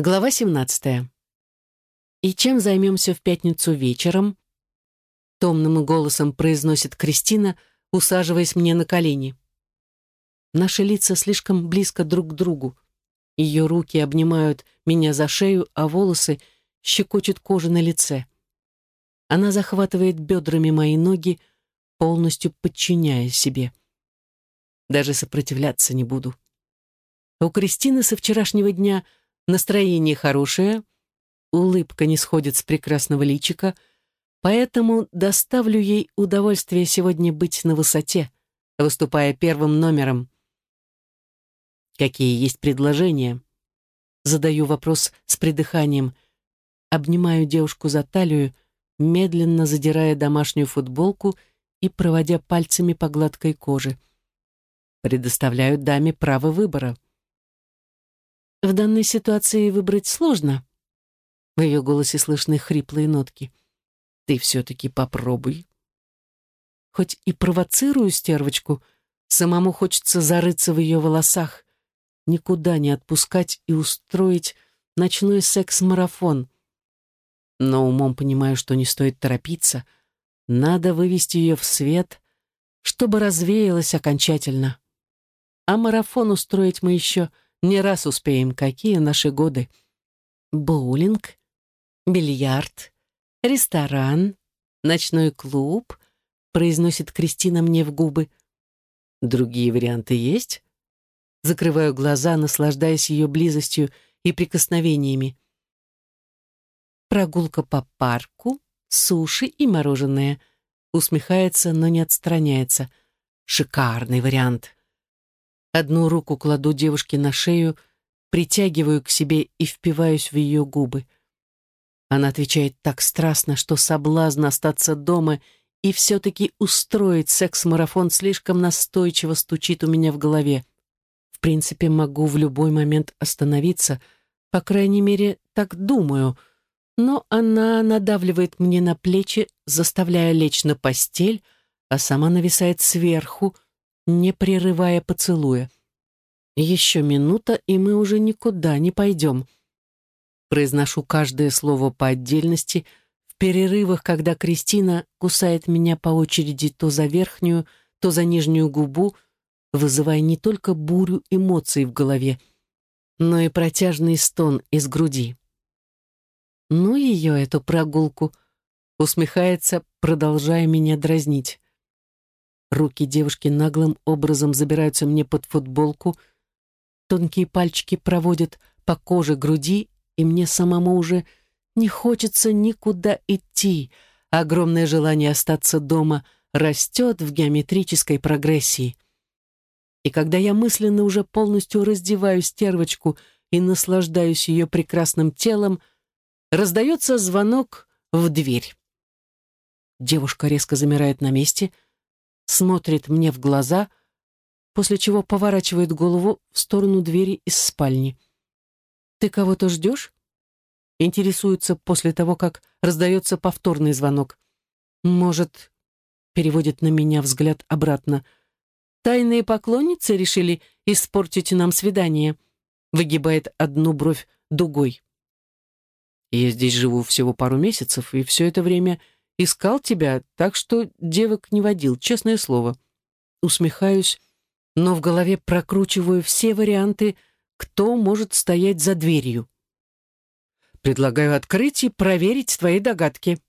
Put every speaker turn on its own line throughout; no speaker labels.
Глава 17. «И чем займемся в пятницу вечером?» Томным голосом произносит Кристина, усаживаясь мне на колени. Наши лица слишком близко друг к другу. Ее руки обнимают меня за шею, а волосы щекочут кожу на лице. Она захватывает бедрами мои ноги, полностью подчиняя себе. Даже сопротивляться не буду. У Кристины со вчерашнего дня – Настроение хорошее, улыбка не сходит с прекрасного личика, поэтому доставлю ей удовольствие сегодня быть на высоте, выступая первым номером. Какие есть предложения? Задаю вопрос с придыханием. Обнимаю девушку за талию, медленно задирая домашнюю футболку и проводя пальцами по гладкой коже. Предоставляю даме право выбора. В данной ситуации выбрать сложно. В ее голосе слышны хриплые нотки. Ты все-таки попробуй. Хоть и провоцирую стервочку, самому хочется зарыться в ее волосах, никуда не отпускать и устроить ночной секс-марафон. Но умом понимаю, что не стоит торопиться. Надо вывести ее в свет, чтобы развеялась окончательно. А марафон устроить мы еще не раз успеем, какие наши годы. Боулинг, бильярд, ресторан, ночной клуб, произносит Кристина мне в губы. Другие варианты есть? Закрываю глаза, наслаждаясь ее близостью и прикосновениями. Прогулка по парку, суши и мороженое. Усмехается, но не отстраняется. Шикарный вариант. Одну руку кладу девушке на шею, притягиваю к себе и впиваюсь в ее губы. Она отвечает так страстно, что соблазн остаться дома и все-таки устроить секс-марафон слишком настойчиво стучит у меня в голове. В принципе, могу в любой момент остановиться, по крайней мере, так думаю, но она надавливает мне на плечи, заставляя лечь на постель, а сама нависает сверху, не прерывая поцелуя. Еще минута, и мы уже никуда не пойдем. Произношу каждое слово по отдельности, в перерывах, когда Кристина кусает меня по очереди то за верхнюю, то за нижнюю губу, вызывая не только бурю эмоций в голове, но и протяжный стон из груди. «Ну ее, эту прогулку!» усмехается, продолжая меня дразнить. Руки девушки наглым образом забираются мне под футболку, тонкие пальчики проводят по коже груди, и мне самому уже не хочется никуда идти. Огромное желание остаться дома растет в геометрической прогрессии. И когда я мысленно уже полностью раздеваю стервочку и наслаждаюсь ее прекрасным телом, раздается звонок в дверь. Девушка резко замирает на месте — смотрит мне в глаза, после чего поворачивает голову в сторону двери из спальни. «Ты кого-то ждешь?» Интересуется после того, как раздается повторный звонок. «Может...» — переводит на меня взгляд обратно. «Тайные поклонницы решили испортить нам свидание?» Выгибает одну бровь дугой. «Я здесь живу всего пару месяцев, и все это время Искал тебя, так что девок не водил, честное слово. Усмехаюсь, но в голове прокручиваю все варианты, кто может стоять за дверью. Предлагаю открыть и проверить твои догадки.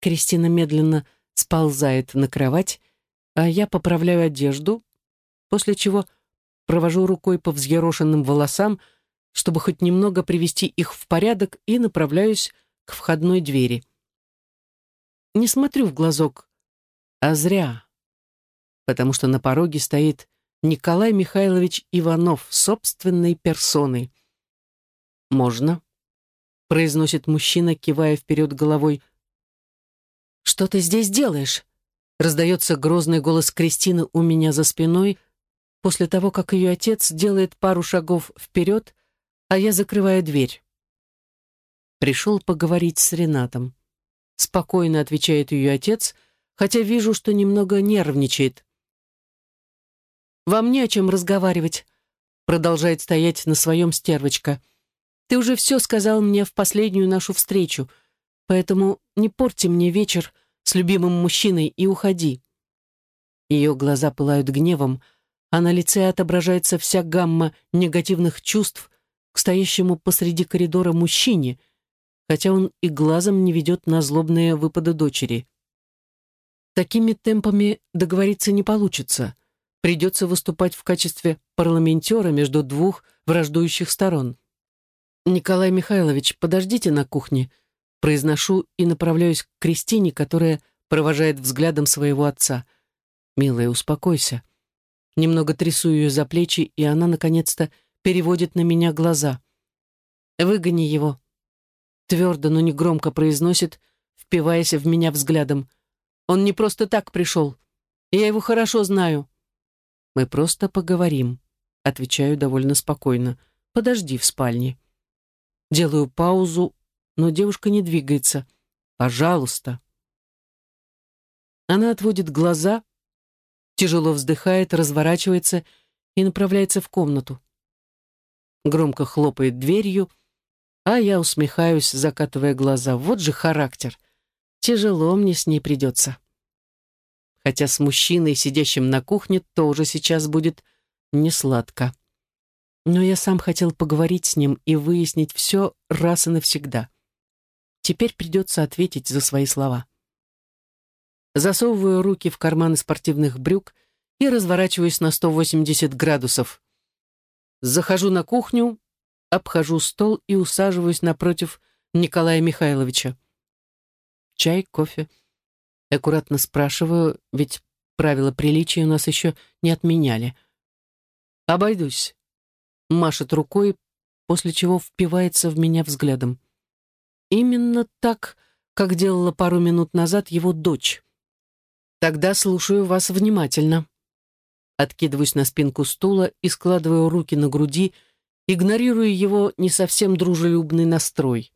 Кристина медленно сползает на кровать, а я поправляю одежду, после чего провожу рукой по взъерошенным волосам, чтобы хоть немного привести их в порядок, и направляюсь к входной двери не смотрю в глазок, а зря, потому что на пороге стоит Николай Михайлович Иванов собственной персоной. «Можно», — произносит мужчина, кивая вперед головой. «Что ты здесь делаешь?» — раздается грозный голос Кристины у меня за спиной, после того, как ее отец делает пару шагов вперед, а я закрываю дверь. Пришел поговорить с Ренатом спокойно отвечает ее отец, хотя вижу, что немного нервничает. «Вам не о чем разговаривать», — продолжает стоять на своем стервочка. Ты уже все сказал мне в последнюю нашу встречу, поэтому не порти мне вечер с любимым мужчиной и уходи». Ее глаза пылают гневом, а на лице отображается вся гамма негативных чувств к стоящему посреди коридора мужчине, хотя он и глазом не ведет на злобные выпады дочери. Такими темпами договориться не получится. Придется выступать в качестве парламентера между двух враждующих сторон. «Николай Михайлович, подождите на кухне», произношу и направляюсь к Кристине, которая провожает взглядом своего отца. «Милая, успокойся». Немного трясу ее за плечи, и она, наконец-то, переводит на меня глаза. «Выгони его», — твердо, но не громко произносит, впиваясь в меня взглядом. Он не просто так пришел. Я его хорошо знаю». «Мы просто поговорим», — отвечаю довольно спокойно. «Подожди в спальне». Делаю паузу, но девушка не двигается. «Пожалуйста». Она отводит глаза, тяжело вздыхает, разворачивается и направляется в комнату. Громко хлопает дверью, а я усмехаюсь, закатывая глаза. Вот же характер. Тяжело мне с ней придется хотя с мужчиной, сидящим на кухне, тоже сейчас будет несладко. Но я сам хотел поговорить с ним и выяснить все раз и навсегда. Теперь придется ответить за свои слова. Засовываю руки в карманы спортивных брюк и разворачиваюсь на 180 градусов. Захожу на кухню, обхожу стол и усаживаюсь напротив Николая Михайловича. Чай, кофе — Аккуратно спрашиваю, ведь правила приличия у нас еще не отменяли. «Обойдусь», — машет рукой, после чего впивается в меня взглядом. Именно так, как делала пару минут назад его дочь. Тогда слушаю вас внимательно. Откидываюсь на спинку стула и складываю руки на груди, игнорируя его не совсем дружелюбный настрой.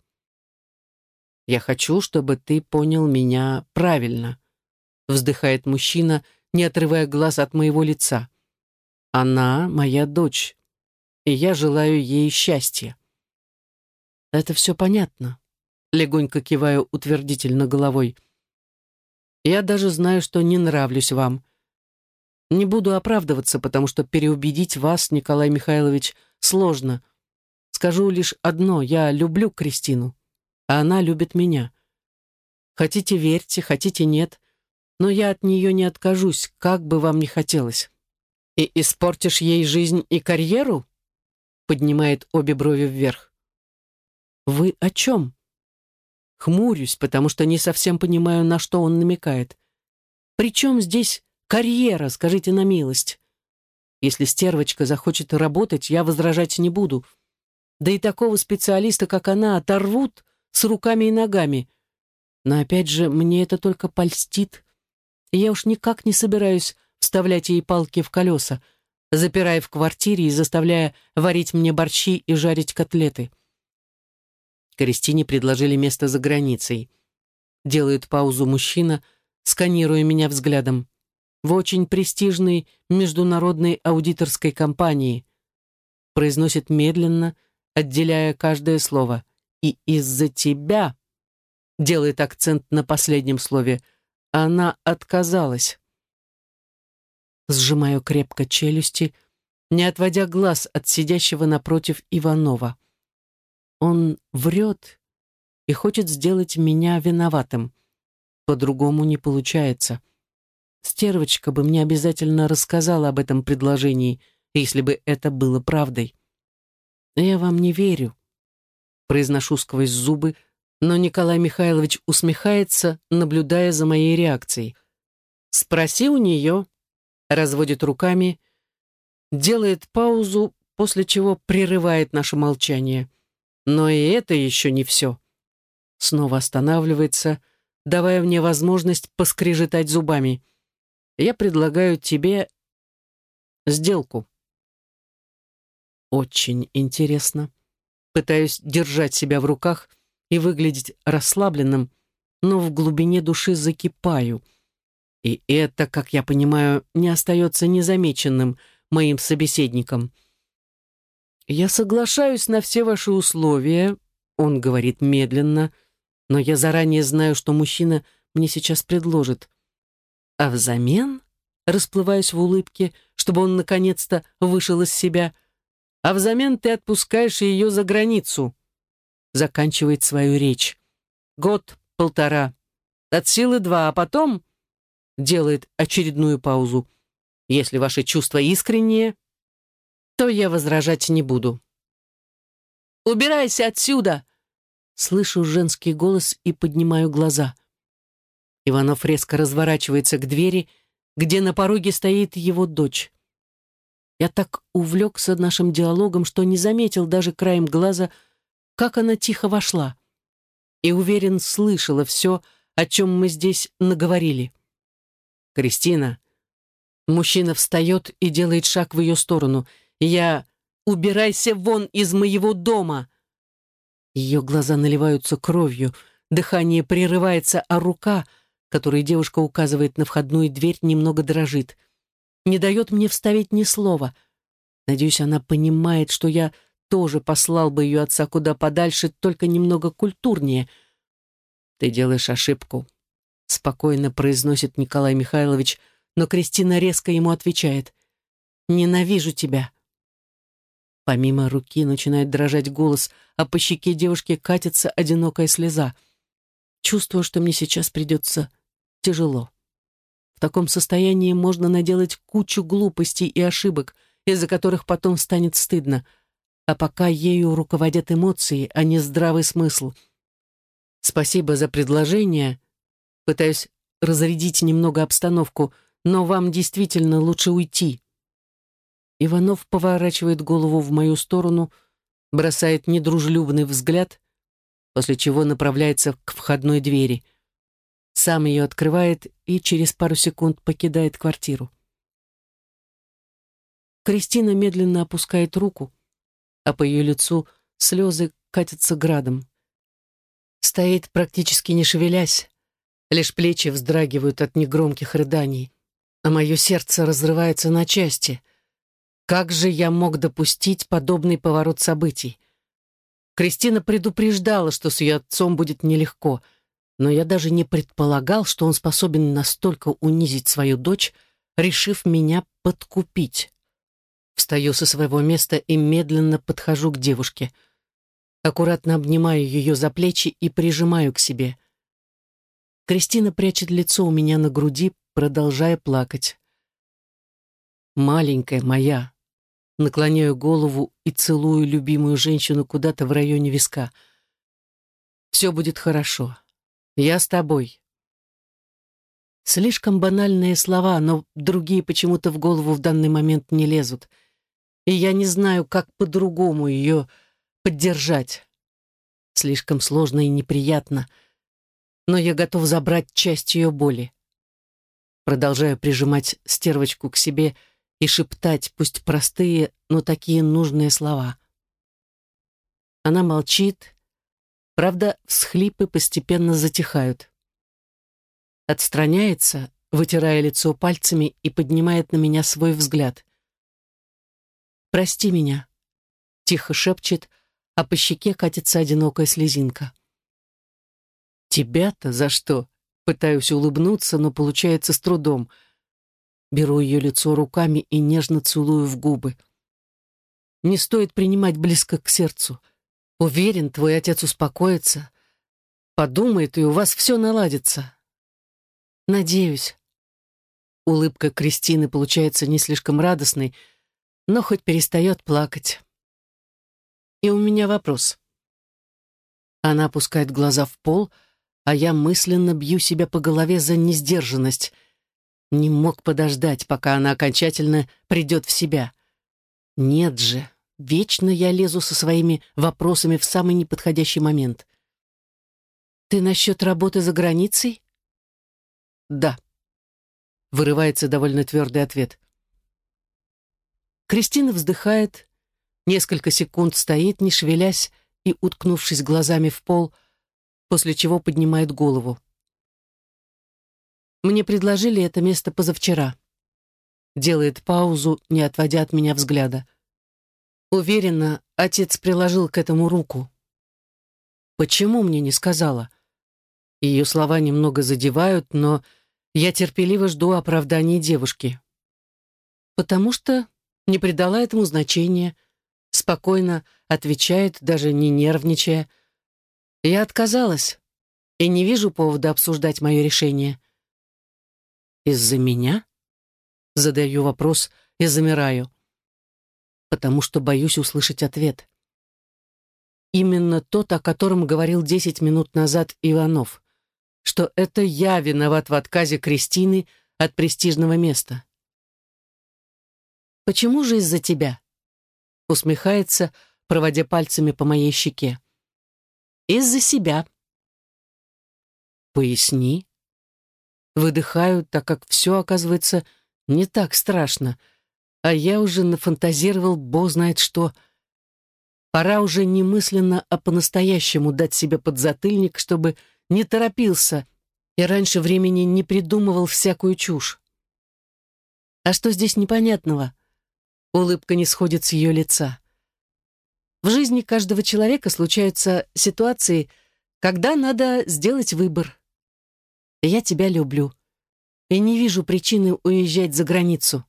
«Я хочу, чтобы ты понял меня правильно», — вздыхает мужчина, не отрывая глаз от моего лица. «Она моя дочь, и я желаю ей счастья». «Это все понятно», — легонько киваю утвердительно головой. «Я даже знаю, что не нравлюсь вам. Не буду оправдываться, потому что переубедить вас, Николай Михайлович, сложно. Скажу лишь одно — я люблю Кристину а она любит меня. Хотите верьте, хотите нет, но я от нее не откажусь, как бы вам ни хотелось. И испортишь ей жизнь и карьеру? Поднимает обе брови вверх. Вы о чем? Хмурюсь, потому что не совсем понимаю, на что он намекает. Причем здесь карьера, скажите на милость? Если стервочка захочет работать, я возражать не буду. Да и такого специалиста, как она, оторвут с руками и ногами. Но опять же, мне это только польстит. И я уж никак не собираюсь вставлять ей палки в колеса, запирая в квартире и заставляя варить мне борщи и жарить котлеты. Кристине предложили место за границей. Делает паузу мужчина, сканируя меня взглядом. В очень престижной международной аудиторской компании. Произносит медленно, отделяя каждое слово — и из-за тебя, делает акцент на последнем слове, она отказалась. Сжимаю крепко челюсти, не отводя глаз от сидящего напротив Иванова. Он врет и хочет сделать меня виноватым. По-другому не получается. Стервочка бы мне обязательно рассказала об этом предложении, если бы это было правдой. Я вам не верю произношу сквозь зубы, но Николай Михайлович усмехается, наблюдая за моей реакцией. «Спроси у нее», разводит руками, делает паузу, после чего прерывает наше молчание. Но и это еще не все. Снова останавливается, давая мне возможность поскрежетать зубами. Я предлагаю тебе сделку. Очень интересно. Пытаюсь держать себя в руках и выглядеть расслабленным, но в глубине души закипаю. И это, как я понимаю, не остается незамеченным моим собеседником. «Я соглашаюсь на все ваши условия», — он говорит медленно, «но я заранее знаю, что мужчина мне сейчас предложит. А взамен, расплываюсь в улыбке, чтобы он наконец-то вышел из себя, а взамен ты отпускаешь ее за границу», — заканчивает свою речь. «Год, полтора, от силы два, а потом...» — делает очередную паузу. «Если ваши чувства искренние, то я возражать не буду». «Убирайся отсюда!» Слышу женский голос и поднимаю глаза. Иванов резко разворачивается к двери, где на пороге стоит его дочь. Я так увлекся нашим диалогом, что не заметил даже краем глаза, как она тихо вошла. И, уверен, слышала все, о чем мы здесь наговорили. «Кристина». Мужчина встает и делает шаг в ее сторону — я... Убирайся вон из моего дома!» Ее глаза наливаются кровью, дыхание прерывается, а рука, которой девушка указывает на входную дверь, немного дрожит. Не дает мне вставить ни слова. Надеюсь, она понимает, что я тоже послал бы ее отца куда подальше, только немного культурнее. «Ты делаешь ошибку», — спокойно произносит Николай Михайлович, но Кристина резко ему отвечает. «Ненавижу тебя. Помимо руки начинает дрожать голос, а по щеке девушки катится одинокая слеза. Чувствую, что мне сейчас придется тяжело. В таком состоянии можно наделать кучу глупостей и ошибок, из-за которых потом станет стыдно. А пока ею руководят эмоции, а не здравый смысл. Спасибо за предложение. Пытаюсь разрядить немного обстановку, но вам действительно лучше уйти. Иванов поворачивает голову в мою сторону, бросает недружелюбный взгляд, после чего направляется к входной двери. Сам ее открывает и через пару секунд покидает квартиру. Кристина медленно опускает руку, а по ее лицу слезы катятся градом. Стоит, практически не шевелясь, лишь плечи вздрагивают от негромких рыданий, а мое сердце разрывается на части — как же я мог допустить подобный поворот событий? Кристина предупреждала, что с ее отцом будет нелегко, но я даже не предполагал, что он способен настолько унизить свою дочь, решив меня подкупить. Встаю со своего места и медленно подхожу к девушке. Аккуратно обнимаю ее за плечи и прижимаю к себе. Кристина прячет лицо у меня на груди, продолжая плакать. «Маленькая моя», наклоняю голову и целую любимую женщину куда-то в районе виска. «Все будет хорошо. Я с тобой». Слишком банальные слова, но другие почему-то в голову в данный момент не лезут. И я не знаю, как по-другому ее поддержать. Слишком сложно и неприятно, но я готов забрать часть ее боли. Продолжаю прижимать стервочку к себе, — и шептать, пусть простые, но такие нужные слова. Она молчит, правда, всхлипы постепенно затихают. Отстраняется, вытирая лицо пальцами и поднимает на меня свой взгляд. «Прости меня», — тихо шепчет, а по щеке катится одинокая слезинка. «Тебя-то за что?» Пытаюсь улыбнуться, но получается с трудом — Беру ее лицо руками и нежно целую в губы. Не стоит принимать близко к сердцу. Уверен, твой отец успокоится. Подумает, и у вас все наладится. Надеюсь. Улыбка Кристины получается не слишком радостной, но хоть перестает плакать. И у меня вопрос. Она опускает глаза в пол, а я мысленно бью себя по голове за несдержанность — не мог подождать, пока она окончательно придет в себя. Нет же, вечно я лезу со своими вопросами в самый неподходящий момент. «Ты насчет работы за границей?» «Да», — вырывается довольно твердый ответ. Кристина вздыхает, несколько секунд стоит, не шевелясь и уткнувшись глазами в пол, после чего поднимает голову. Мне предложили это место позавчера. Делает паузу, не отводя от меня взгляда. Уверена, отец приложил к этому руку. Почему мне не сказала? Ее слова немного задевают, но я терпеливо жду оправданий девушки. Потому что не придала этому значения, спокойно отвечает, даже не нервничая. Я отказалась и не вижу повода обсуждать мое решение. Из-за меня? Задаю вопрос и замираю. Потому что боюсь услышать ответ. Именно тот, о котором говорил десять минут назад Иванов, что это я виноват в отказе Кристины от престижного места. «Почему же из-за тебя?» усмехается, проводя пальцами по моей щеке. «Из-за себя». «Поясни». Выдыхаю, так как все, оказывается, не так страшно, а я уже нафантазировал бог знает что. Пора уже немысленно, а по-настоящему дать себе подзатыльник, чтобы не торопился и раньше времени не придумывал всякую чушь. А что здесь непонятного? Улыбка не сходит с ее лица. В жизни каждого человека случаются ситуации, когда надо сделать выбор. Я тебя люблю. И не вижу причины уезжать за границу.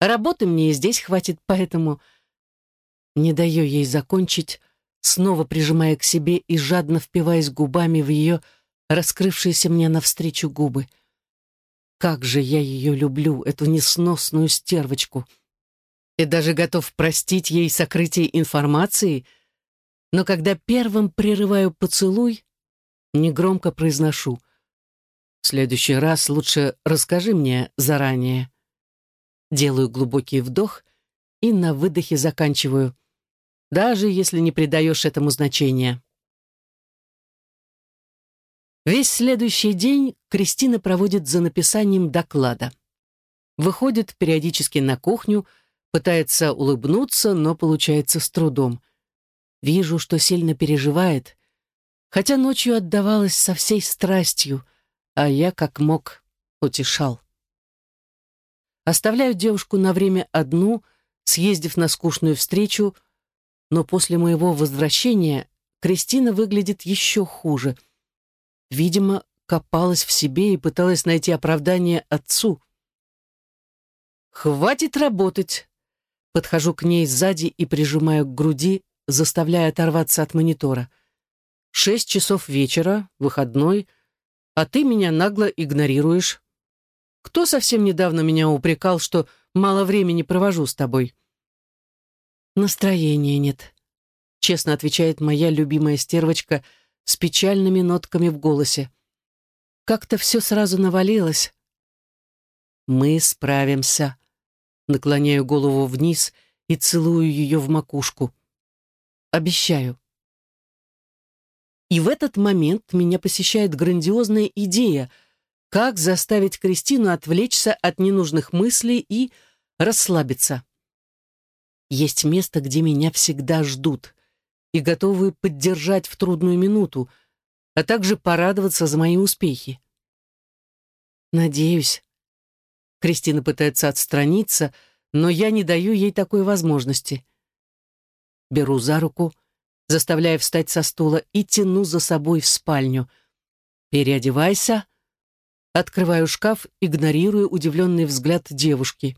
Работы мне и здесь хватит, поэтому... Не даю ей закончить, снова прижимая к себе и жадно впиваясь губами в ее раскрывшиеся мне навстречу губы. Как же я ее люблю, эту несносную стервочку и даже готов простить ей сокрытие информации, но когда первым прерываю поцелуй, негромко произношу «В следующий раз лучше расскажи мне заранее». Делаю глубокий вдох и на выдохе заканчиваю, даже если не придаешь этому значения. Весь следующий день Кристина проводит за написанием доклада. Выходит периодически на кухню, Пытается улыбнуться, но получается с трудом. Вижу, что сильно переживает, хотя ночью отдавалась со всей страстью, а я, как мог, утешал. Оставляю девушку на время одну, съездив на скучную встречу, но после моего возвращения Кристина выглядит еще хуже. Видимо, копалась в себе и пыталась найти оправдание отцу. «Хватит работать!» Подхожу к ней сзади и прижимаю к груди, заставляя оторваться от монитора. Шесть часов вечера, выходной, а ты меня нагло игнорируешь. Кто совсем недавно меня упрекал, что мало времени провожу с тобой? Настроения нет, честно отвечает моя любимая стервочка с печальными нотками в голосе. Как-то все сразу навалилось. Мы справимся, наклоняю голову вниз и целую ее в макушку. Обещаю. И в этот момент меня посещает грандиозная идея, как заставить Кристину отвлечься от ненужных мыслей и расслабиться. Есть место, где меня всегда ждут и готовы поддержать в трудную минуту, а также порадоваться за мои успехи. Надеюсь, Кристина пытается отстраниться, но я не даю ей такой возможности. Беру за руку, заставляя встать со стула и тяну за собой в спальню. «Переодевайся». Открываю шкаф, игнорируя удивленный взгляд девушки.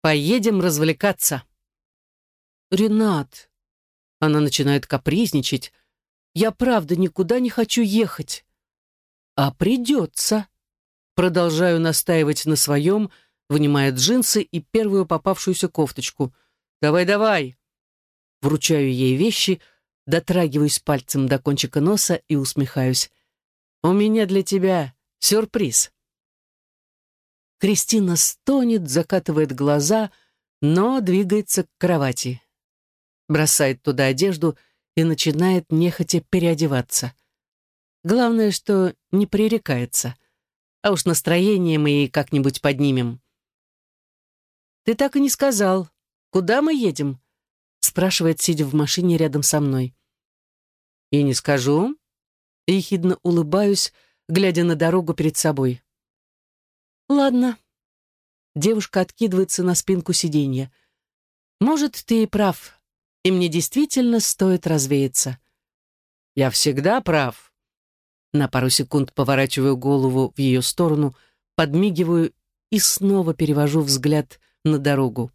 «Поедем развлекаться». «Ренат», она начинает капризничать. «Я правда никуда не хочу ехать». «А придется». Продолжаю настаивать на своем, вынимая джинсы и первую попавшуюся кофточку. «Давай-давай!» Вручаю ей вещи, дотрагиваюсь пальцем до кончика носа и усмехаюсь. «У меня для тебя сюрприз». Кристина стонет, закатывает глаза, но двигается к кровати. Бросает туда одежду и начинает нехотя переодеваться. Главное, что не пререкается — а уж настроение мы ей как-нибудь поднимем. «Ты так и не сказал. Куда мы едем?» Спрашивает, сидя в машине рядом со мной. «И не скажу». Ехидно улыбаюсь, глядя на дорогу перед собой. «Ладно». Девушка откидывается на спинку сиденья. Может, ты и прав, и мне действительно стоит развеяться. Я всегда прав. На пару секунд поворачиваю голову в ее сторону, подмигиваю и снова перевожу взгляд на дорогу.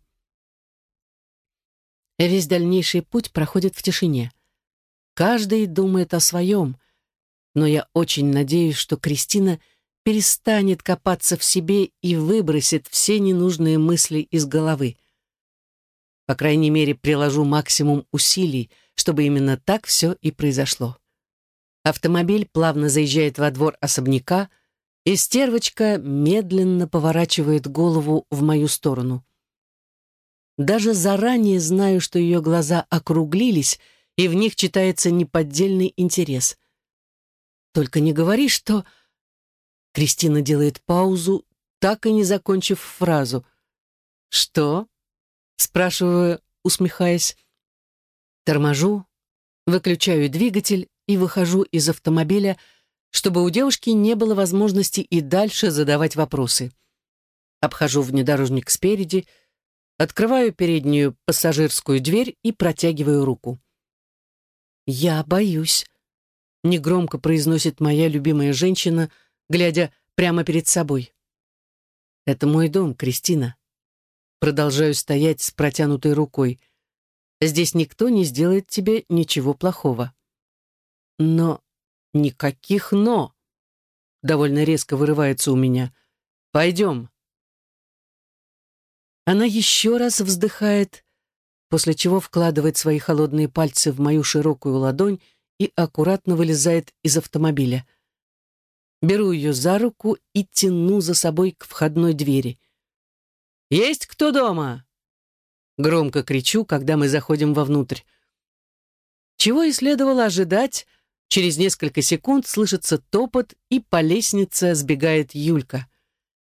Весь дальнейший путь проходит в тишине. Каждый думает о своем, но я очень надеюсь, что Кристина перестанет копаться в себе и выбросит все ненужные мысли из головы. По крайней мере, приложу максимум усилий, чтобы именно так все и произошло. Автомобиль плавно заезжает во двор особняка, и стервочка медленно поворачивает голову в мою сторону. Даже заранее знаю, что ее глаза округлились, и в них читается неподдельный интерес. Только не говори, что... Кристина делает паузу, так и не закончив фразу. «Что?» — спрашиваю, усмехаясь. Торможу, выключаю двигатель и выхожу из автомобиля, чтобы у девушки не было возможности и дальше задавать вопросы. Обхожу внедорожник спереди, открываю переднюю пассажирскую дверь и протягиваю руку. «Я боюсь», — негромко произносит моя любимая женщина, глядя прямо перед собой. «Это мой дом, Кристина». Продолжаю стоять с протянутой рукой. «Здесь никто не сделает тебе ничего плохого». «Но никаких «но». Довольно резко вырывается у меня. «Пойдем». Она еще раз вздыхает, после чего вкладывает свои холодные пальцы в мою широкую ладонь и аккуратно вылезает из автомобиля. Беру ее за руку и тяну за собой к входной двери. «Есть кто дома?» Громко кричу, когда мы заходим вовнутрь. Чего и следовало ожидать, через несколько секунд слышится топот, и по лестнице сбегает Юлька.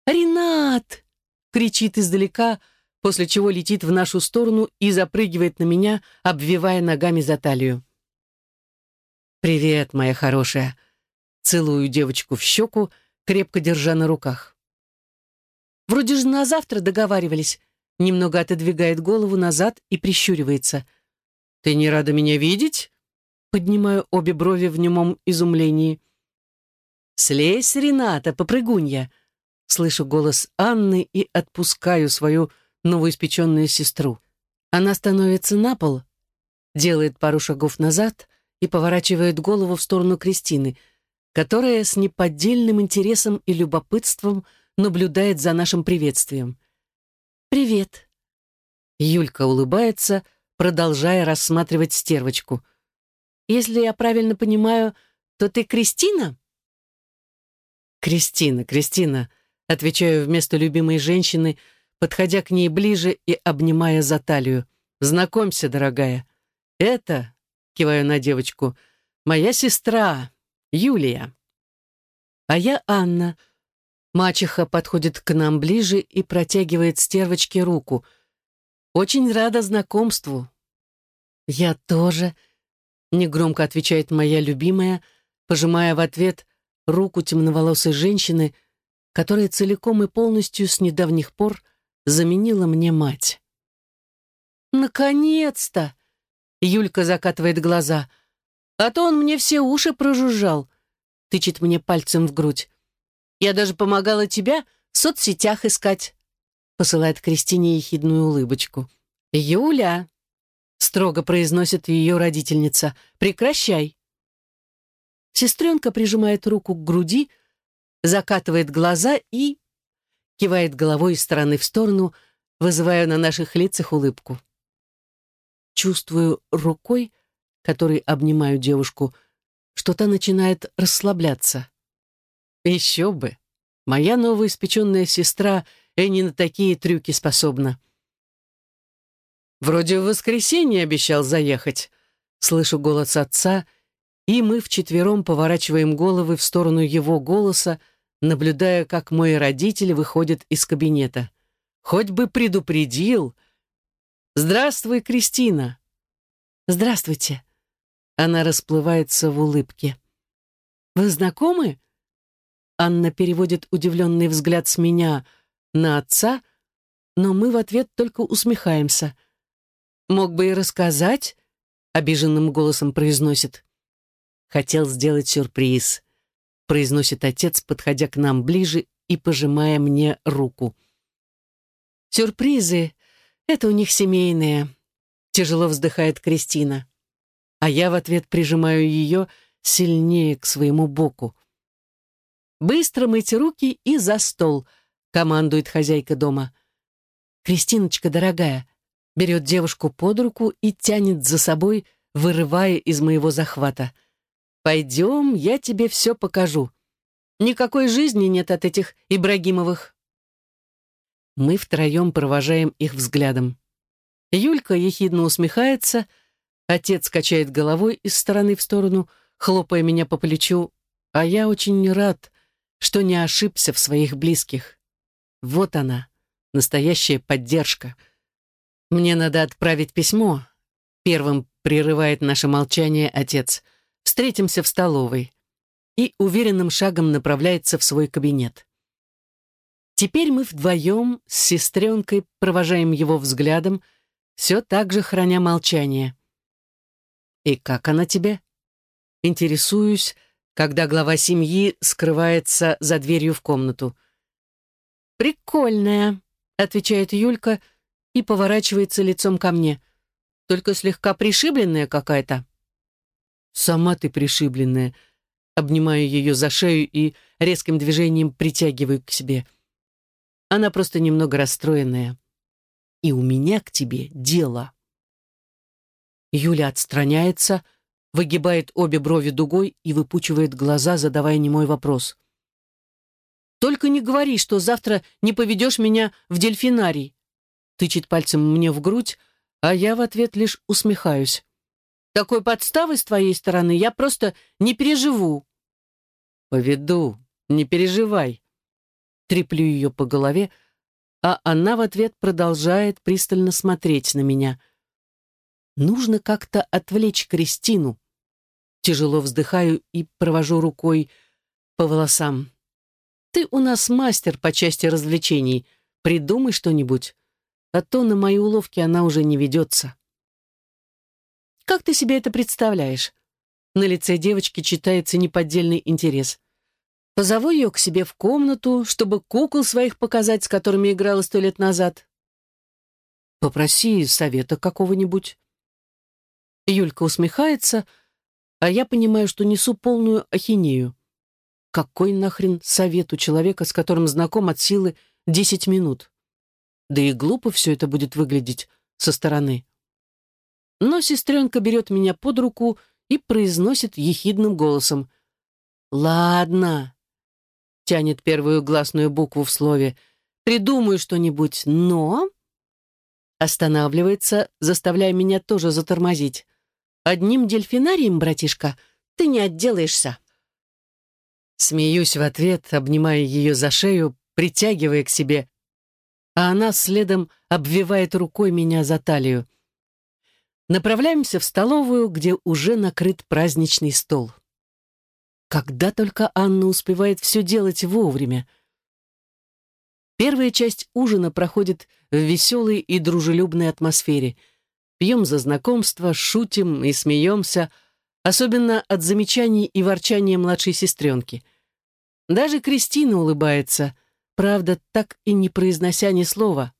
«Ренат!» — кричит издалека, — после чего летит в нашу сторону и запрыгивает на меня, обвивая ногами за талию. «Привет, моя хорошая!» Целую девочку в щеку, крепко держа на руках. «Вроде же на завтра договаривались», немного отодвигает голову назад и прищуривается. «Ты не рада меня видеть?» Поднимаю обе брови в немом изумлении. «Слезь, Рената, попрыгунья!» Слышу голос Анны и отпускаю свою новоиспеченную сестру. Она становится на пол, делает пару шагов назад и поворачивает голову в сторону Кристины, которая с неподдельным интересом и любопытством наблюдает за нашим приветствием. «Привет». Юлька улыбается, продолжая рассматривать стервочку. «Если я правильно понимаю, то ты Кристина?» «Кристина, Кристина», отвечаю вместо любимой женщины, подходя к ней ближе и обнимая за талию. «Знакомься, дорогая. Это, — киваю на девочку, — моя сестра, Юлия. А я Анна. Мачеха подходит к нам ближе и протягивает стервочке руку. Очень рада знакомству. Я тоже, — негромко отвечает моя любимая, пожимая в ответ руку темноволосой женщины, которая целиком и полностью с недавних пор — заменила мне мать. «Наконец-то!» — Юлька закатывает глаза. «А то он мне все уши прожужжал», — тычет мне пальцем в грудь. «Я даже помогала тебя в соцсетях искать», — посылает Кристине ехидную улыбочку. «Юля!» — строго произносит ее родительница. «Прекращай!» Сестренка прижимает руку к груди, закатывает глаза и кивает головой из стороны в сторону, вызывая на наших лицах улыбку. Чувствую рукой, которой обнимаю девушку, что та начинает расслабляться. Еще бы! Моя новоиспеченная сестра и не на такие трюки способна. «Вроде в воскресенье обещал заехать», — слышу голос отца, и мы вчетвером поворачиваем головы в сторону его голоса, наблюдая, как мой родитель выходит из кабинета. Хоть бы предупредил. «Здравствуй, Кристина!» «Здравствуйте!» Она расплывается в улыбке. «Вы знакомы?» Анна переводит удивленный взгляд с меня на отца, но мы в ответ только усмехаемся. Мог бы и рассказать, обиженным голосом произносит. Хотел сделать сюрприз, произносит отец, подходя к нам ближе и пожимая мне руку. Сюрпризы — это у них семейные, тяжело вздыхает Кристина. А я в ответ прижимаю ее сильнее к своему боку. «Быстро мыть руки и за стол», — командует хозяйка дома. «Кристиночка, дорогая», берет девушку под руку и тянет за собой, вырывая из моего захвата. «Пойдем, я тебе все покажу. Никакой жизни нет от этих Ибрагимовых». Мы втроем провожаем их взглядом. Юлька ехидно усмехается, отец качает головой из стороны в сторону, хлопая меня по плечу, а я очень рад, что не ошибся в своих близких. Вот она, настоящая поддержка. Мне надо отправить письмо. Первым прерывает наше молчание отец. Встретимся в столовой. И уверенным шагом направляется в свой кабинет. Теперь мы вдвоем с сестренкой провожаем его взглядом, все так же храня молчание. «И как она тебе?» Интересуюсь, когда глава семьи скрывается за дверью в комнату. «Прикольная», — отвечает Юлька и поворачивается лицом ко мне. «Только слегка пришибленная какая-то». «Сама ты пришибленная», — обнимаю ее за шею и резким движением притягиваю к себе. Она просто немного расстроенная. «И у меня к тебе дело». Юля отстраняется, — выгибает обе брови дугой и выпучивает глаза, задавая немой вопрос. «Только не говори, что завтра не поведешь меня в дельфинарий!» Тычет пальцем мне в грудь, а я в ответ лишь усмехаюсь. «Такой подставы с твоей стороны я просто не переживу!» «Поведу, не переживай!» Треплю ее по голове, а она в ответ продолжает пристально смотреть на меня. Нужно как-то отвлечь Кристину. Тяжело вздыхаю и провожу рукой по волосам. Ты у нас мастер по части развлечений. Придумай что-нибудь. А то на мои уловки она уже не ведется. Как ты себе это представляешь? На лице девочки читается неподдельный интерес. Позову ее к себе в комнату, чтобы кукол своих показать, с которыми играла сто лет назад. Попроси совета какого-нибудь. Юлька усмехается, а я понимаю, что несу полную ахинею. Какой нахрен совет у человека, с которым знаком от силы десять минут? Да и глупо все это будет выглядеть со стороны. Но сестренка берет меня под руку и произносит ехидным голосом. «Ладно», — тянет первую гласную букву в слове, «придумаю что-нибудь, но...» Останавливается, заставляя меня тоже затормозить. Одним дельфинарием, братишка, ты не отделаешься. Смеюсь в ответ, обнимая ее за шею, притягивая к себе, а она следом обвивает рукой меня за талию. Направляемся в столовую, где уже накрыт праздничный стол. Когда только Анна успевает все делать вовремя. Первая часть ужина проходит в веселой и дружелюбной атмосфере — Пьем за знакомство, шутим и смеемся, особенно от замечаний и ворчания младшей сестренки. Даже Кристина улыбается, правда, так и не произнося ни слова.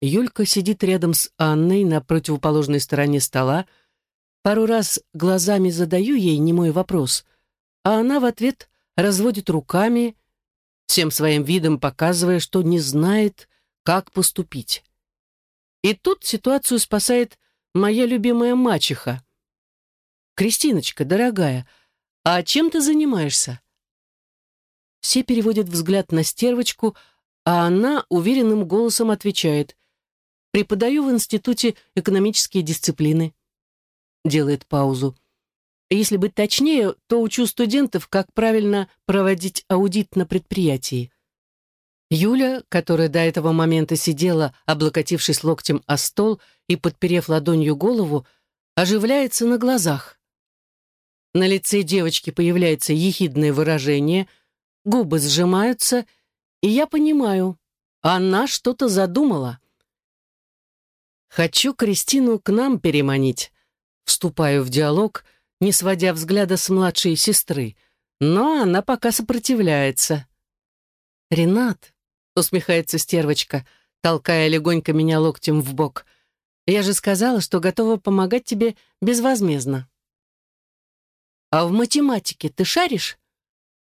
Юлька сидит рядом с Анной на противоположной стороне стола. Пару раз глазами задаю ей немой вопрос, а она в ответ разводит руками, всем своим видом показывая, что не знает, как поступить. И тут ситуацию спасает моя любимая мачеха. «Кристиночка, дорогая, а чем ты занимаешься?» Все переводят взгляд на стервочку, а она уверенным голосом отвечает. «Преподаю в Институте экономические дисциплины». Делает паузу. Если быть точнее, то учу студентов, как правильно проводить аудит на предприятии. Юля, которая до этого момента сидела, облокотившись локтем о стол и подперев ладонью голову, оживляется на глазах. На лице девочки появляется ехидное выражение, губы сжимаются, и я понимаю, она что-то задумала. Хочу Кристину к нам переманить. Вступаю в диалог, не сводя взгляда с младшей сестры, но она пока сопротивляется. «Ренат», — усмехается стервочка, толкая легонько меня локтем в бок, «я же сказала, что готова помогать тебе безвозмездно». «А в математике ты шаришь?»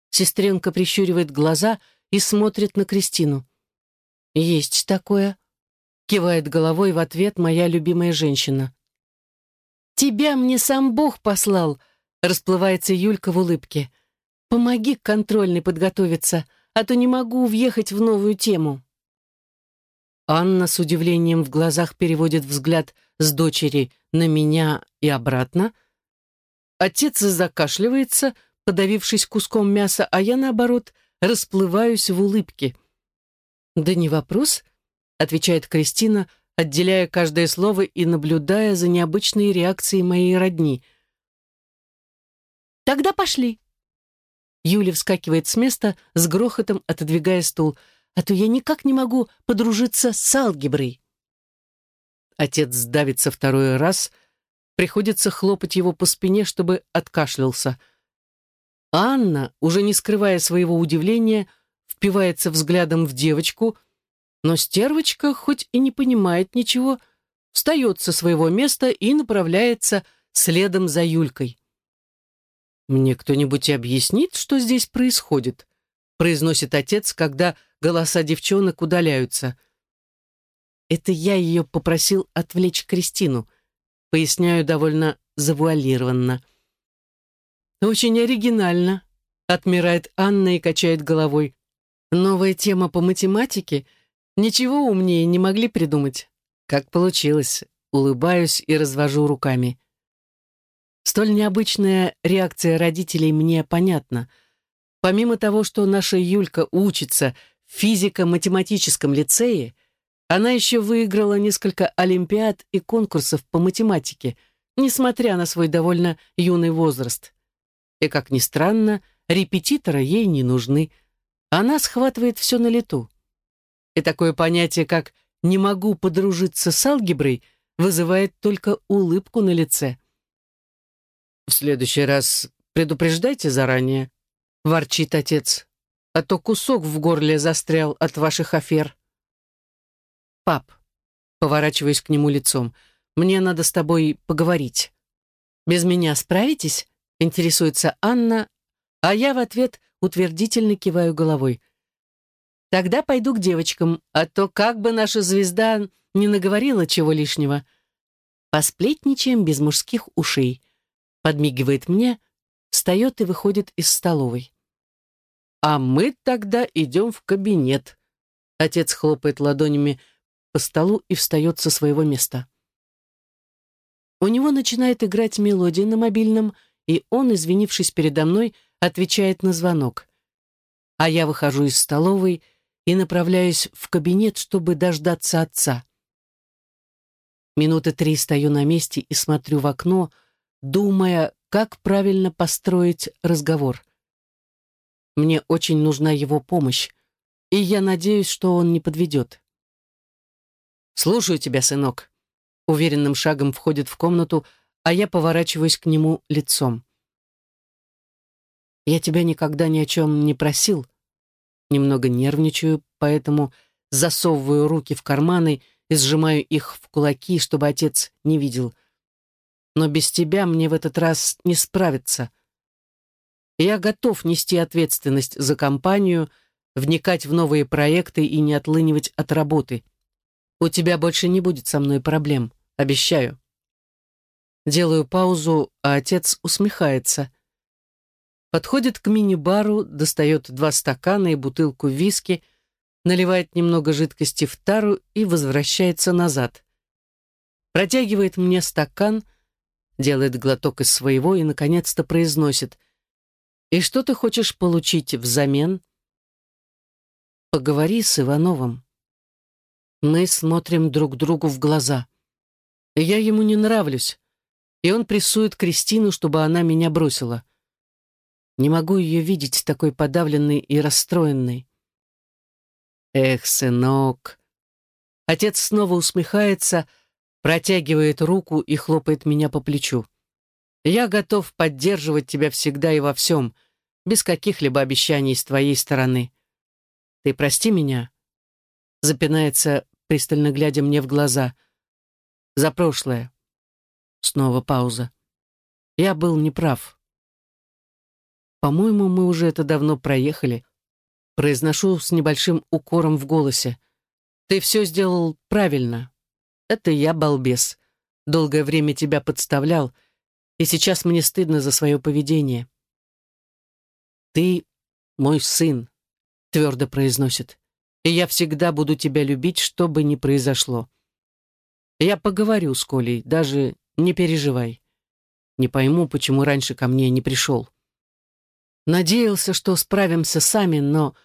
Сестренка прищуривает глаза и смотрит на Кристину. «Есть такое», — кивает головой в ответ моя любимая женщина. «Тебя мне сам Бог послал», — расплывается Юлька в улыбке. «Помоги к контрольной подготовиться, а то не могу въехать в новую тему». Анна с удивлением в глазах переводит взгляд с дочери на меня и обратно. Отец закашливается, подавившись куском мяса, а я, наоборот, расплываюсь в улыбке. «Да не вопрос», — отвечает Кристина, отделяя каждое слово и наблюдая за необычной реакцией моей родни. «Тогда пошли». Юля вскакивает с места, с грохотом отодвигая стул, а то я никак не могу подружиться с алгеброй. Отец давится второй раз, приходится хлопать его по спине, чтобы откашлялся. Анна, уже не скрывая своего удивления, впивается взглядом в девочку, но стервочка, хоть и не понимает ничего, встает со своего места и направляется следом за Юлькой. «Мне кто-нибудь объяснит, что здесь происходит?» произносит отец, когда голоса девчонок удаляются. «Это я ее попросил отвлечь Кристину», поясняю довольно завуалированно. «Очень оригинально», — отмирает Анна и качает головой. «Новая тема по математике — Ничего умнее не могли придумать. Как получилось. Улыбаюсь и развожу руками. Столь необычная реакция родителей мне понятна. Помимо того, что наша Юлька учится в физико-математическом лицее, она еще выиграла несколько олимпиад и конкурсов по математике, несмотря на свой довольно юный возраст. И, как ни странно, репетитора ей не нужны. Она схватывает все на лету и такое понятие, как «не могу подружиться с алгеброй», вызывает только улыбку на лице. «В следующий раз предупреждайте заранее», — ворчит отец, «а то кусок в горле застрял от ваших афер». «Пап», — поворачиваюсь к нему лицом, «мне надо с тобой поговорить». «Без меня справитесь?» — интересуется Анна, а я в ответ утвердительно киваю головой — Тогда пойду к девочкам, а то как бы наша звезда не наговорила чего лишнего. Посплетничаем без мужских ушей. Подмигивает мне, встает и выходит из столовой. А мы тогда идем в кабинет. Отец хлопает ладонями по столу и встает со своего места. У него начинает играть мелодия на мобильном, и он, извинившись передо мной, отвечает на звонок. А я выхожу из столовой направляюсь в кабинет, чтобы дождаться отца. Минуты три стою на месте и смотрю в окно, думая, как правильно построить разговор. Мне очень нужна его помощь, и я надеюсь, что он не подведет. «Слушаю тебя, сынок», — уверенным шагом входит в комнату, а я поворачиваюсь к нему лицом. «Я тебя никогда ни о чем не просил», Немного нервничаю, поэтому засовываю руки в карманы и сжимаю их в кулаки, чтобы отец не видел. Но без тебя мне в этот раз не справиться. Я готов нести ответственность за компанию, вникать в новые проекты и не отлынивать от работы. У тебя больше не будет со мной проблем, обещаю. Делаю паузу, а отец усмехается подходит к мини-бару, достает два стакана и бутылку виски, наливает немного жидкости в тару и возвращается назад. Протягивает мне стакан, делает глоток из своего и, наконец-то, произносит «И что ты хочешь получить взамен?» «Поговори с Ивановым». Мы смотрим друг другу в глаза. Я ему не нравлюсь, и он прессует Кристину, чтобы она меня бросила. Не могу ее видеть такой подавленной и расстроенной. Эх, сынок. Отец снова усмехается, Протягивает руку и хлопает меня по плечу. Я готов поддерживать тебя всегда и во всем, без каких-либо обещаний с твоей стороны. Ты прости меня?» Запинается, пристально глядя мне в глаза. «За прошлое». Снова пауза. «Я был неправ». «По-моему, мы уже это давно проехали». Произношу с небольшим укором в голосе. «Ты все сделал правильно. Это я, балбес. Долгое время тебя подставлял, и сейчас мне стыдно за свое поведение». «Ты мой сын», твердо произносит. «И я всегда буду тебя любить, что бы ни произошло. Я поговорю с Колей, даже не переживай. Не пойму, почему раньше ко мне не пришел. Надеялся, что справимся сами, но...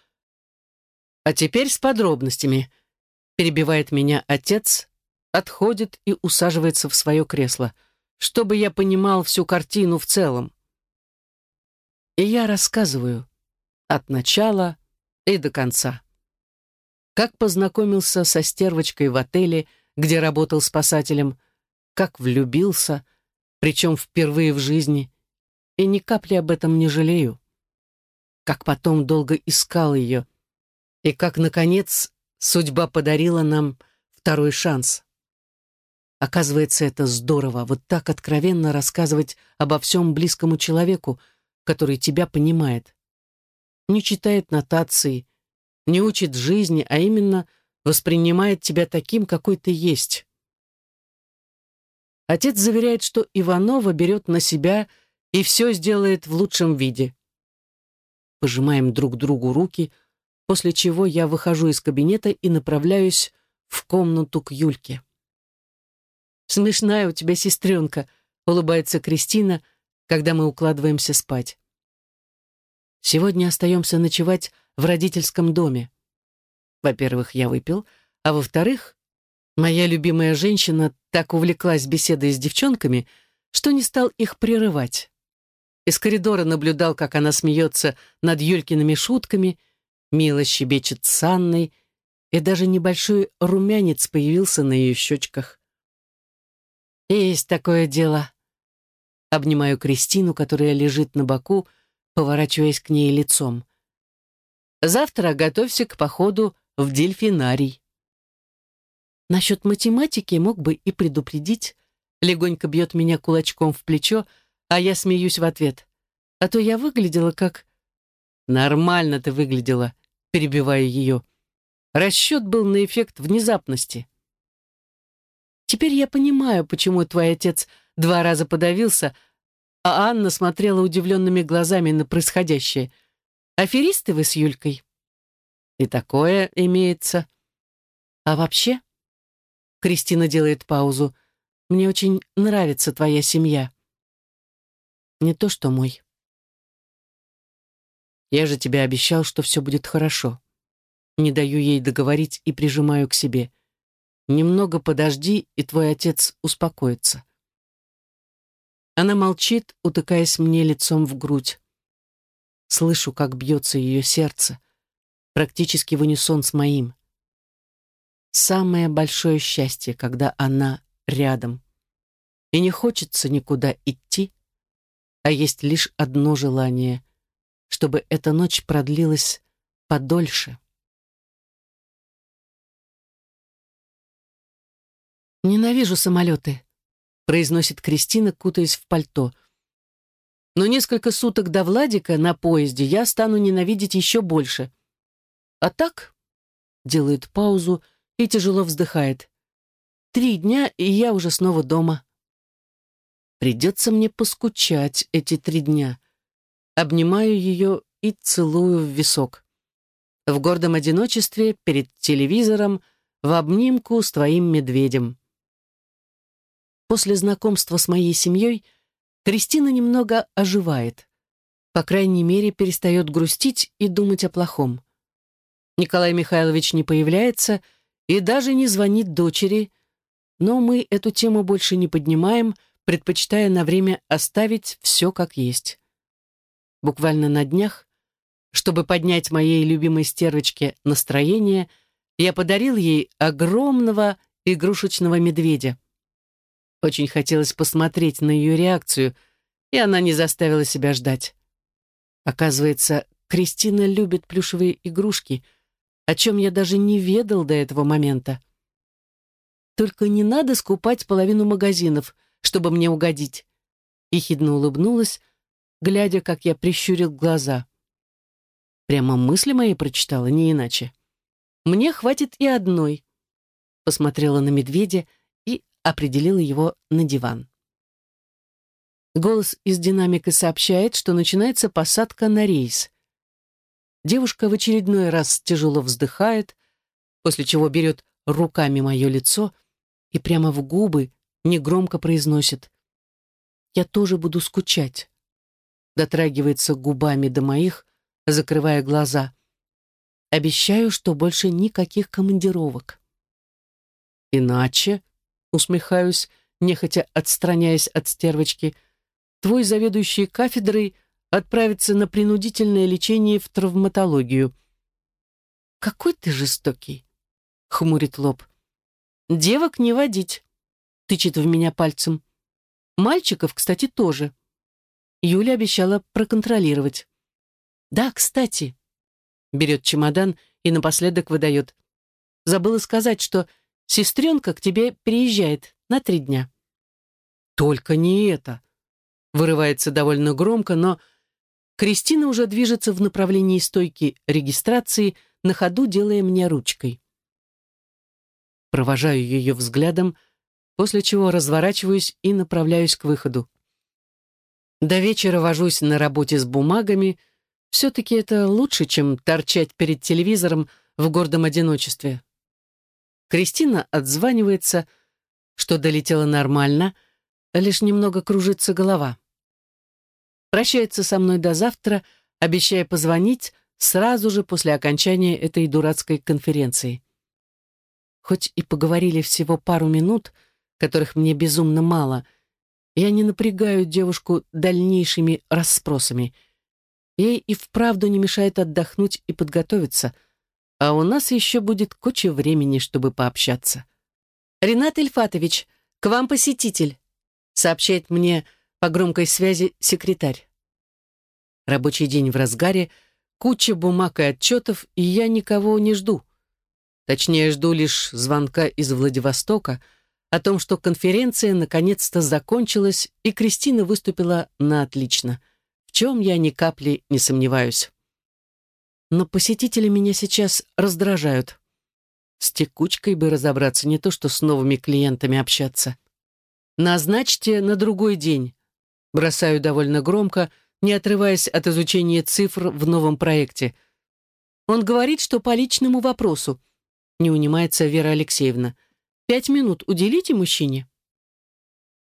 А теперь с подробностями. Перебивает меня отец, отходит и усаживается в свое кресло, чтобы я понимал всю картину в целом. И я рассказываю от начала и до конца. Как познакомился со стервочкой в отеле, где работал спасателем, как влюбился, причем впервые в жизни, и ни капли об этом не жалею. Как потом долго искал ее, и как, наконец, судьба подарила нам второй шанс. Оказывается, это здорово, вот так откровенно рассказывать обо всем близкому человеку, который тебя понимает не читает нотации, не учит жизни, а именно воспринимает тебя таким, какой ты есть. Отец заверяет, что Иванова берет на себя и все сделает в лучшем виде. Пожимаем друг другу руки, после чего я выхожу из кабинета и направляюсь в комнату к Юльке. «Смешная у тебя сестренка», — улыбается Кристина, когда мы укладываемся спать. Сегодня остаемся ночевать в родительском доме. Во-первых, я выпил, а во-вторых, моя любимая женщина так увлеклась беседой с девчонками, что не стал их прерывать. Из коридора наблюдал, как она смеется над Юлькиными шутками, мило щебечет с Анной, и даже небольшой румянец появился на ее щечках. «Есть такое дело». Обнимаю Кристину, которая лежит на боку, поворачиваясь к ней лицом. «Завтра готовься к походу в дельфинарий». Насчет математики мог бы и предупредить. Легонько бьет меня кулачком в плечо, а я смеюсь в ответ. А то я выглядела как... «Нормально ты выглядела», перебивая ее. Расчет был на эффект внезапности. Теперь я понимаю, почему твой отец два раза подавился, а Анна смотрела удивленными глазами на происходящее. «Аферисты вы с Юлькой?» «И такое имеется». «А вообще?» Кристина делает паузу. «Мне очень нравится твоя семья». «Не то, что мой». «Я же тебе обещал, что все будет хорошо». Не даю ей договорить и прижимаю к себе. «Немного подожди, и твой отец успокоится». Она молчит, утыкаясь мне лицом в грудь. Слышу, как бьется ее сердце, практически в унисон с моим. Самое большое счастье, когда она рядом. И не хочется никуда идти, а есть лишь одно желание, чтобы эта ночь продлилась подольше. Ненавижу самолеты произносит Кристина, кутаясь в пальто. Но несколько суток до Владика на поезде я стану ненавидеть еще больше. А так, делает паузу и тяжело вздыхает. Три дня, и я уже снова дома. Придется мне поскучать эти три дня. Обнимаю ее и целую в висок. В гордом одиночестве, перед телевизором, в обнимку с твоим медведем. После знакомства с моей семьей Кристина немного оживает. По крайней мере, перестает грустить и думать о плохом. Николай Михайлович не появляется и даже не звонит дочери, но мы эту тему больше не поднимаем, предпочитая на время оставить все как есть. Буквально на днях, чтобы поднять моей любимой стервочке настроение, я подарил ей огромного игрушечного медведя. Очень хотелось посмотреть на ее реакцию, и она не заставила себя ждать. Оказывается, Кристина любит плюшевые игрушки, о чем я даже не ведал до этого момента. Только не надо скупать половину магазинов, чтобы мне угодить. Ехидно улыбнулась, глядя, как я прищурил глаза. Прямо мысли мои прочитала, не иначе. Мне хватит и одной. Посмотрела на медведя и определила его на диван. Голос из динамика сообщает, что начинается посадка на рейс. Девушка в очередной раз тяжело вздыхает, после чего берет руками мое лицо и прямо в губы негромко произносит «Я тоже буду скучать». Дотрагивается губами до моих, закрывая глаза. «Обещаю, что больше никаких командировок». «Иначе», — усмехаюсь, нехотя отстраняясь от стервочки, «твой заведующий кафедрой — отправиться на принудительное лечение в травматологию. «Какой ты жестокий!» — хмурит лоб. «Девок не водить!» — тычет в меня пальцем. «Мальчиков, кстати, тоже». Юля обещала проконтролировать. «Да, кстати», — берет чемодан и напоследок выдает. «Забыла сказать, что сестренка к тебе приезжает на три дня». «Только не это!» — вырывается довольно громко, но Кристина уже движется в направлении стойки регистрации, на ходу делая мне ручкой. Провожаю ее взглядом, после чего разворачиваюсь и направляюсь к выходу. До вечера вожусь на работе с бумагами. Все-таки это лучше, чем торчать перед телевизором в гордом одиночестве. Кристина отзванивается, что долетела нормально, лишь немного кружится голова прощается со мной до завтра, обещая позвонить сразу же после окончания этой дурацкой конференции. Хоть и поговорили всего пару минут, которых мне безумно мало, я не напрягаю девушку дальнейшими расспросами. Ей и вправду не мешает отдохнуть и подготовиться, а у нас еще будет куча времени, чтобы пообщаться. «Ренат Ильфатович, к вам посетитель», — сообщает мне по громкой связи секретарь. Рабочий день в разгаре, куча бумаг и отчетов, и я никого не жду. Точнее, жду лишь звонка из Владивостока о том, что конференция наконец-то закончилась, и Кристина выступила на отлично, в чем я ни капли не сомневаюсь. Но посетители меня сейчас раздражают. С текучкой бы разобраться, не то что с новыми клиентами общаться. Назначьте на другой день. Бросаю довольно громко, не отрываясь от изучения цифр в новом проекте. Он говорит, что по личному вопросу. Не унимается Вера Алексеевна. Пять минут уделите мужчине?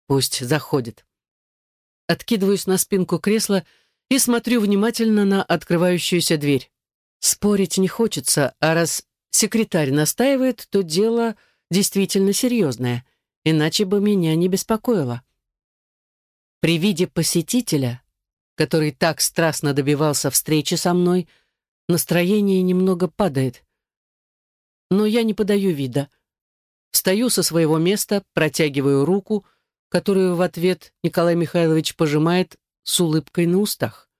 Пусть заходит. Откидываюсь на спинку кресла и смотрю внимательно на открывающуюся дверь. Спорить не хочется, а раз секретарь настаивает, то дело действительно серьезное, иначе бы меня не беспокоило. При виде посетителя, который так страстно добивался встречи со мной, настроение немного падает. Но я не подаю вида. Встаю со своего места, протягиваю руку, которую в ответ Николай Михайлович пожимает с улыбкой на устах.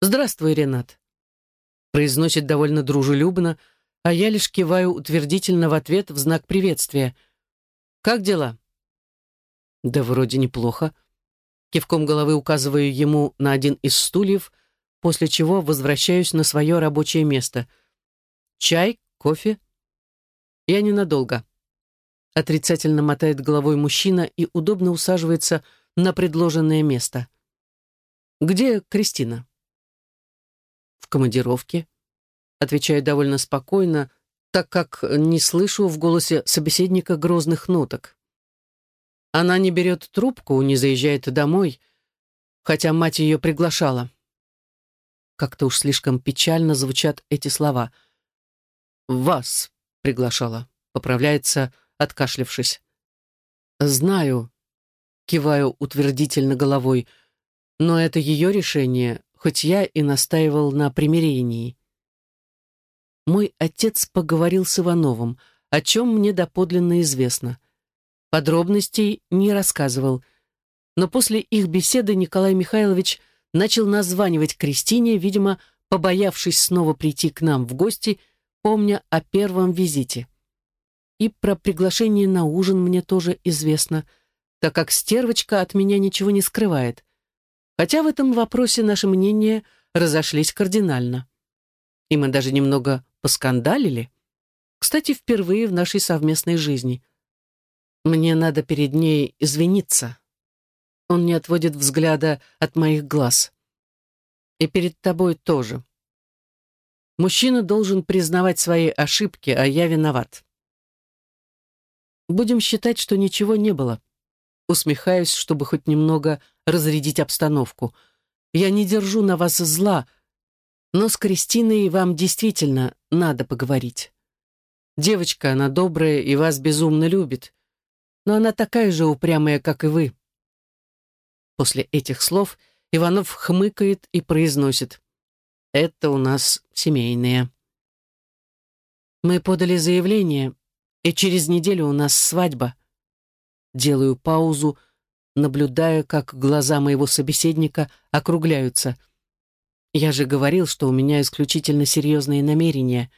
«Здравствуй, Ренат», — произносит довольно дружелюбно, а я лишь киваю утвердительно в ответ в знак приветствия. «Как дела?» «Да вроде неплохо», Кивком головы указываю ему на один из стульев, после чего возвращаюсь на свое рабочее место. Чай, кофе? Я ненадолго. Отрицательно мотает головой мужчина и удобно усаживается на предложенное место. Где Кристина? В командировке. Отвечаю довольно спокойно, так как не слышу в голосе собеседника грозных ноток. Она не берет трубку, не заезжает домой, хотя мать ее приглашала. Как-то уж слишком печально звучат эти слова. «Вас приглашала», — поправляется, откашлившись. «Знаю», — киваю утвердительно головой, «но это ее решение, хоть я и настаивал на примирении». Мой отец поговорил с Ивановым, о чем мне доподлинно известно. Подробностей не рассказывал. Но после их беседы Николай Михайлович начал названивать Кристине, видимо, побоявшись снова прийти к нам в гости, помня о первом визите. И про приглашение на ужин мне тоже известно, так как стервочка от меня ничего не скрывает. Хотя в этом вопросе наши мнения разошлись кардинально. И мы даже немного поскандалили. Кстати, впервые в нашей совместной жизни. Мне надо перед ней извиниться. Он не отводит взгляда от моих глаз. И перед тобой тоже. Мужчина должен признавать свои ошибки, а я виноват. Будем считать, что ничего не было. Усмехаюсь, чтобы хоть немного разрядить обстановку. Я не держу на вас зла, но с Кристиной вам действительно надо поговорить. Девочка, она добрая и вас безумно любит, но она такая же упрямая, как и вы. После этих слов Иванов хмыкает и произносит. Это у нас семейные. Мы подали заявление, и через неделю у нас свадьба. Делаю паузу, наблюдая, как глаза моего собеседника округляются. Я же говорил, что у меня исключительно серьезные намерения,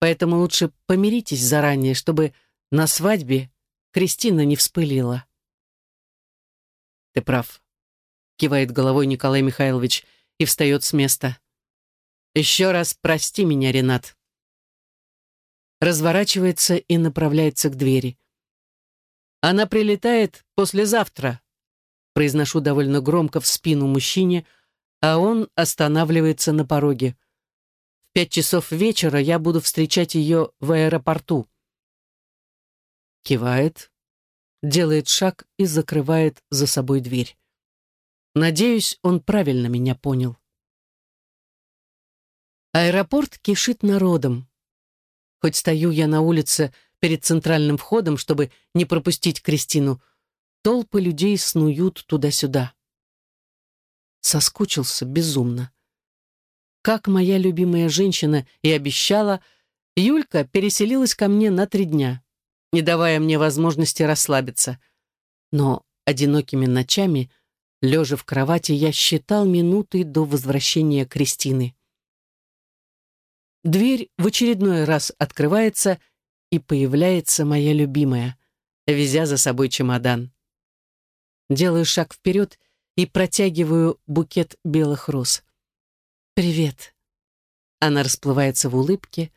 поэтому лучше помиритесь заранее, чтобы на свадьбе Кристина не вспылила. Ты прав, кивает головой Николай Михайлович и встает с места. Еще раз прости меня, Ренат. Разворачивается и направляется к двери. Она прилетает послезавтра, произношу довольно громко в спину мужчине, а он останавливается на пороге. В пять часов вечера я буду встречать ее в аэропорту. Кивает, делает шаг и закрывает за собой дверь. Надеюсь, он правильно меня понял. Аэропорт кишит народом. Хоть стою я на улице перед центральным входом, чтобы не пропустить Кристину, Толпы людей снуют туда-сюда. Соскучился безумно. Как моя любимая женщина и обещала, Юлька переселилась ко мне на три дня, не давая мне возможности расслабиться. Но одинокими ночами, лежа в кровати, я считал минуты до возвращения Кристины. Дверь в очередной раз открывается, и появляется моя любимая, везя за собой чемодан. Делаю шаг вперед и протягиваю букет белых роз. «Привет». Она расплывается в улыбке,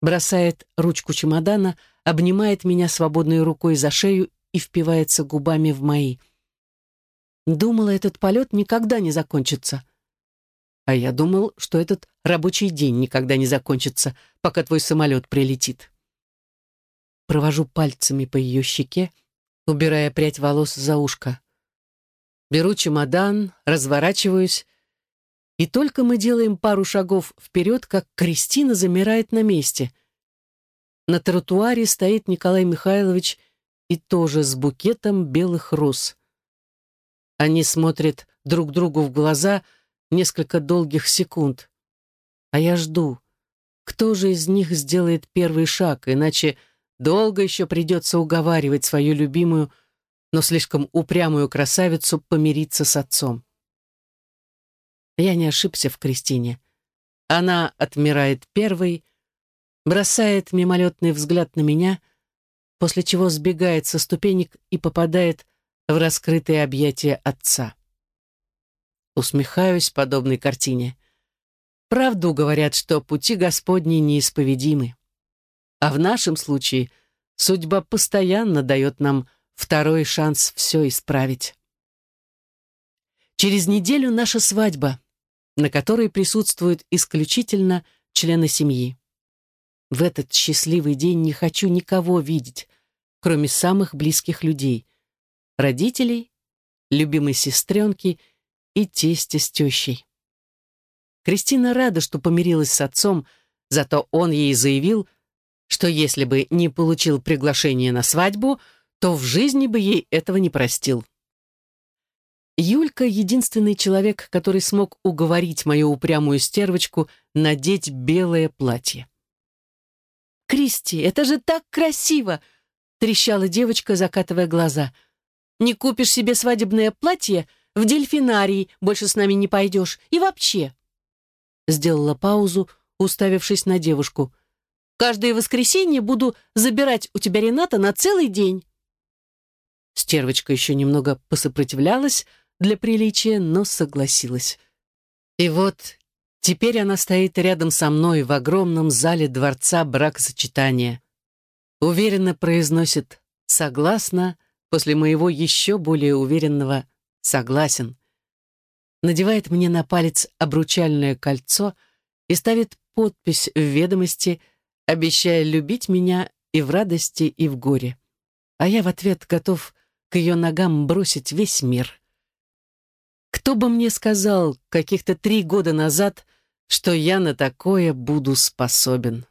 бросает ручку чемодана, обнимает меня свободной рукой за шею и впивается губами в мои. Думала, этот полет никогда не закончится. А я думал, что этот рабочий день никогда не закончится, пока твой самолет прилетит. Провожу пальцами по ее щеке, убирая прядь волос за ушко. Беру чемодан, разворачиваюсь, и только мы делаем пару шагов вперед, как Кристина замирает на месте. На тротуаре стоит Николай Михайлович и тоже с букетом белых роз. Они смотрят друг другу в глаза несколько долгих секунд. А я жду, кто же из них сделает первый шаг, иначе долго еще придется уговаривать свою любимую но слишком упрямую красавицу помириться с отцом. Я не ошибся в Кристине. Она отмирает первой, бросает мимолетный взгляд на меня, после чего сбегает со ступенек и попадает в раскрытые объятия отца. Усмехаюсь подобной картине. Правду говорят, что пути Господни неисповедимы. А в нашем случае судьба постоянно дает нам второй шанс все исправить. Через неделю наша свадьба, на которой присутствуют исключительно члены семьи. В этот счастливый день не хочу никого видеть, кроме самых близких людей, родителей, любимой сестренки и тестя с тещей. Кристина рада, что помирилась с отцом, зато он ей заявил, что если бы не получил приглашение на свадьбу – то в жизни бы ей этого не простил. Юлька — единственный человек, который смог уговорить мою упрямую стервочку надеть белое платье. «Кристи, это же так красиво! — трещала девочка, закатывая глаза. «Не купишь себе свадебное платье, в дельфинарий больше с нами не пойдешь. И вообще...» Сделала паузу, уставившись на девушку. «Каждое воскресенье буду забирать у тебя Рената на целый день». Стервочка еще немного посопротивлялась для приличия, но согласилась. И вот теперь она стоит рядом со мной в огромном зале дворца бракосочетания. Уверенно произносит «согласно» после моего еще более уверенного «согласен». Надевает мне на палец обручальное кольцо и ставит подпись в ведомости, обещая любить меня и в радости, и в горе. А я в ответ готов к ее ногам бросить весь мир. Кто бы мне сказал каких-то три года назад, что я на такое буду способен?